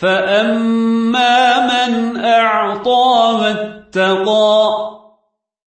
فأما من أعطى واتقى